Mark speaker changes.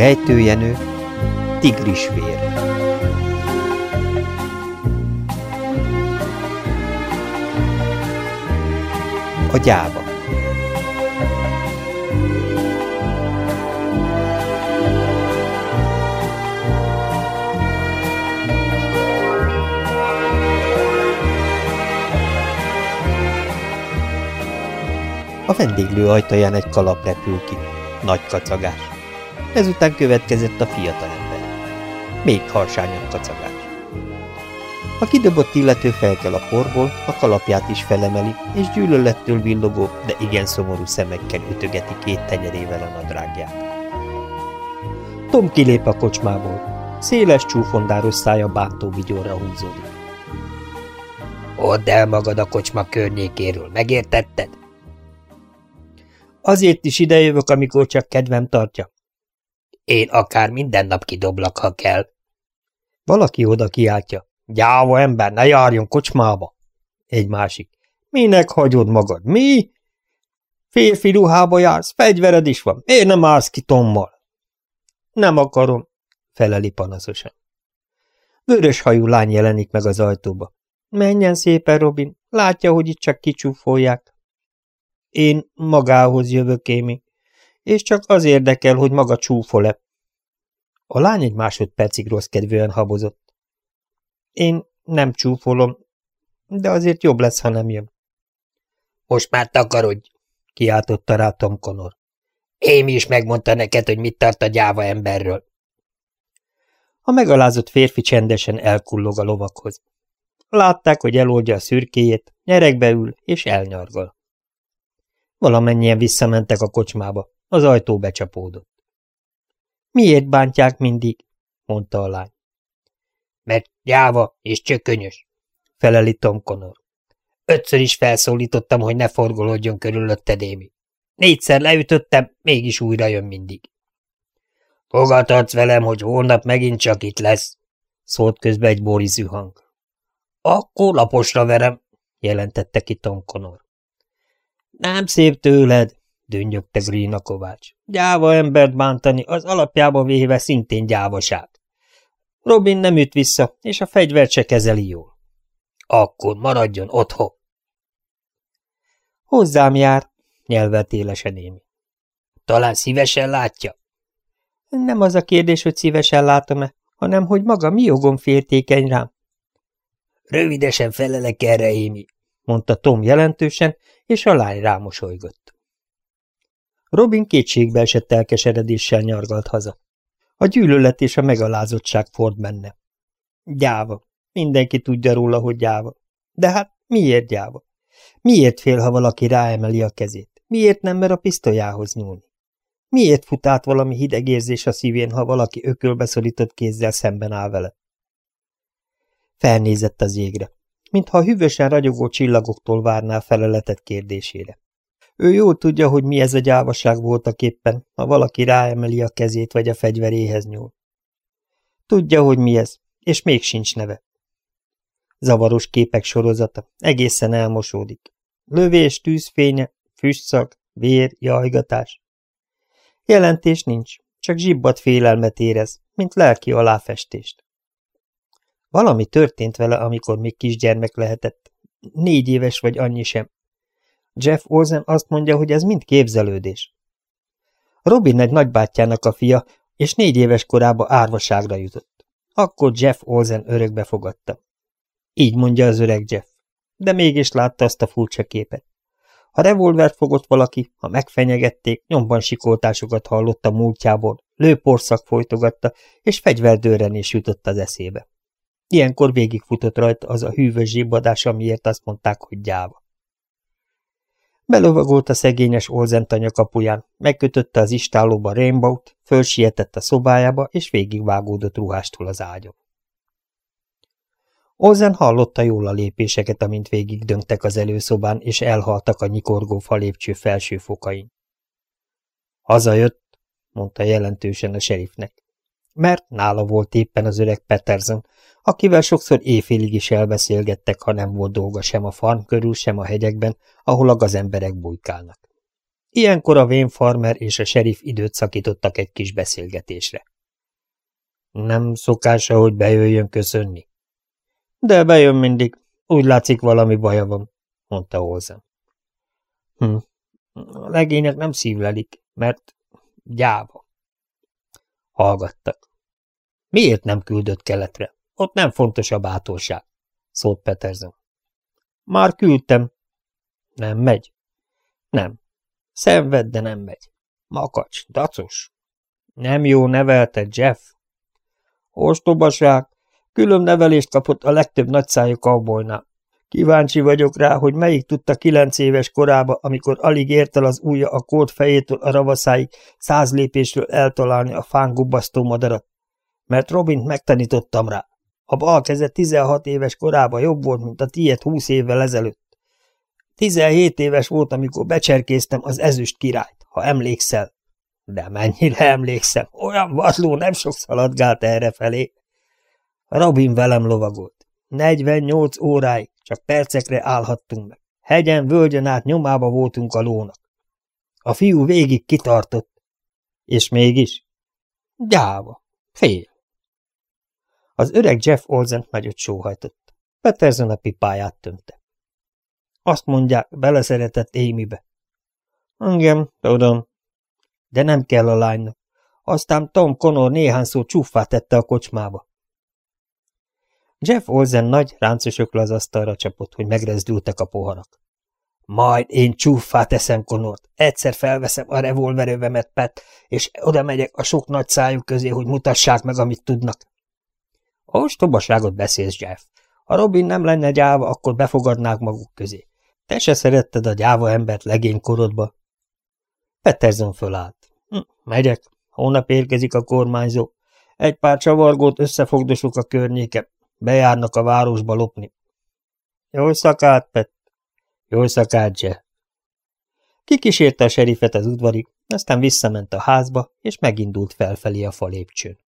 Speaker 1: Rejtőjenő, tigrisvér. A gyáva A vendéglő ajtaján egy kalap repül ki. Nagy kacagás. Ezután következett a fiatalember. Még harsányabb kacagás. A kidobott illető felkel a porból, a kalapját is felemeli, és gyűlölettől villogó, de igen szomorú szemekkel ütögeti két tenyerével a nadrágját. Tom kilép a kocsmából. Széles csúfondáros szája bántó vigyorra húzódik.
Speaker 2: Odd el magad a kocsma környékéről, megértetted?
Speaker 1: Azért is idejövök, amikor csak kedvem tartja.
Speaker 2: Én akár minden nap kidoblak, ha kell.
Speaker 1: Valaki oda kiáltja. Gyáva ember, ne járjon kocsmába! Egy másik. Minek hagyod magad? Mi? Férfi ruhába jársz, fegyvered is van. Miért nem állsz ki Tommal? Nem akarom, feleli panaszosan. Vörös hajú lány jelenik meg az ajtóba. Menjen szépen, Robin, látja, hogy itt csak kicsúfolják. Én magához jövök, Émi, és csak az érdekel, hogy maga csúfol-e. A lány egy másodpercig rossz kedvűen habozott. Én nem csúfolom, de azért jobb lesz, ha nem jön.
Speaker 2: Most már takarodj,
Speaker 1: kiáltotta rá Tom Connor.
Speaker 2: Émi is megmondta neked, hogy mit tart a gyáva emberről.
Speaker 1: A megalázott férfi csendesen elkullog a lovakhoz. Látták, hogy eloldja a szürkéjét, nyerekbe ül és elnyargal. Valamennyien visszamentek a kocsmába. Az ajtó becsapódott. Miért bántják mindig? mondta a lány.
Speaker 2: Mert gyáva és csökönyös, feleli Tom Connor. Ötször is felszólítottam, hogy ne forgolódjon körülötted, Émi. Négyszer leütöttem, mégis újra jön mindig. Fogadhatsz velem, hogy holnap megint csak itt lesz, szólt közbe egy borizű hang. Akkor laposra verem, jelentette ki Tom Connor. Nem szép tőled, dönnyögte Green Kovács. Gyáva embert bántani, az alapjába véve szintén gyávaság. Robin nem üt vissza, és a fegyvert se kezeli jól. Akkor maradjon otthon. Hozzám jár, nyelvelt élesen Émi. Talán szívesen látja? Nem az a kérdés, hogy szívesen látom-e, hanem hogy maga mi jogom féltékeny rám. Rövidesen felelek erre, Émi, mondta Tom jelentősen, és a lány rámosolygott. Robin kétségbe esett elkeseredéssel nyargalt haza. A gyűlölet és a megalázottság ford benne. Gyáva. Mindenki tudja róla, hogy gyáva. De hát miért gyáva? Miért fél, ha valaki ráemeli a kezét? Miért nem mer a pisztolyához nyúlni? Miért fut át valami hideg érzés a szívén, ha valaki ökölbeszorított kézzel szemben áll vele? Felnézett az égre mintha hűvösen ragyogó csillagoktól várná feleletet kérdésére. Ő jól tudja, hogy mi ez a gyávaság voltak éppen, ha valaki ráemeli a kezét vagy a fegyveréhez nyúl. Tudja, hogy mi ez, és még sincs neve. Zavaros képek sorozata, egészen elmosódik. Lövés, tűzfénye, füstszag, vér, jajgatás. Jelentés nincs, csak zsibbat félelmet érez, mint lelki aláfestést. Valami történt vele, amikor még kisgyermek lehetett. Négy éves vagy annyi sem. Jeff Olsen azt mondja, hogy ez mind képzelődés. Robin egy nagybátyjának a fia, és négy éves korában árvaságra jutott. Akkor Jeff Olsen örökbe fogadta. Így mondja az öreg Jeff, de mégis látta azt a furcsa képet. Ha revolvert fogott valaki, ha megfenyegették, nyomban sikoltásokat hallott a múltjából, lőporszak folytogatta, és fegyverdőrenés jutott az eszébe. Ilyenkor végigfutott rajta az a hűvös zsibbadás, amiért azt mondták, hogy gyáva. Belovagolt a szegényes Olzen tanya kapuján, megkötötte az istálóba Rainbow-t, fölsietett a szobájába, és végigvágódott ruhástól az ágyon. Olzen hallotta jól a lépéseket, amint végig döngtek az előszobán, és elhaltak a nyikorgó falépcső felső fokain. Hazajött, mondta jelentősen a serifnek, mert nála volt éppen az öreg Peterson, akivel sokszor éjfélig is elbeszélgettek, ha nem volt dolga sem a farm körül, sem a hegyekben, ahol a gazemberek bujkálnak. Ilyenkor a Wayne Farmer és a sheriff időt szakítottak egy kis beszélgetésre. Nem szokása, hogy bejöjjön köszönni? De bejön mindig. Úgy látszik, valami baja van, mondta Olsen. Hm. A legények nem szívlelik, mert gyáva. Hallgattak. Miért nem küldött keletre? Ott nem fontos a bátorság, szólt Peterson. Már küldtem. Nem megy? Nem. Szenved, de nem megy. Makacs, dacos. Nem jó nevelte Jeff. Ostobaság. Külön nevelést kapott a legtöbb nagyszájú kavbolynál. Kíváncsi vagyok rá, hogy melyik tudta kilenc éves korába, amikor alig ért el az ujja a kód fejétől a ravaszáig száz lépésről eltalálni a fángubasztó madarat. Mert Robint megtanítottam rá. A bal keze 16 éves korában jobb volt, mint a tiéd 20 évvel ezelőtt. 17 éves volt, amikor becserkéztem az ezüst királyt, ha emlékszel. De mennyire emlékszem, olyan vadló nem sok szaladgált erre felé. Robin velem lovagolt. 48 óráig, csak percekre állhattunk meg. Hegyen, völgyön át nyomába voltunk a lónak. A fiú végig kitartott. És mégis? Gyáva. Fél. Az öreg Jeff Olsen nagyot sóhajtott. Peterson a pipáját tömte. Azt mondják, beleszeretett Amybe. Igen, tudom. De nem kell a lánynak. Aztán Tom Connor néhány szó csúffát tette a kocsmába. Jeff Olsen nagy ráncosokla az asztalra csapott, hogy megrezdültek a poharak. Majd én csúffá teszem Conort, egyszer felveszem a revolverövemet, Pet, és oda megyek a sok nagy szájuk közé, hogy mutassák meg, amit tudnak. Ostobaságot beszélsz, Jeff. Ha Robin nem lenne gyáva, akkor befogadnák maguk közé. Te se szeretted a gyáva embert legény korodba. Peterson fölállt. Hm, megyek. Hónap érkezik a kormányzó. Egy pár csavargót összefogdosok a környéken. Bejárnak a városba lopni. Jól szakált, Pet. Jól szakált, Jeff. Kikísérte a serifet az udvarig, aztán visszament a házba, és megindult felfelé a falépcsőn.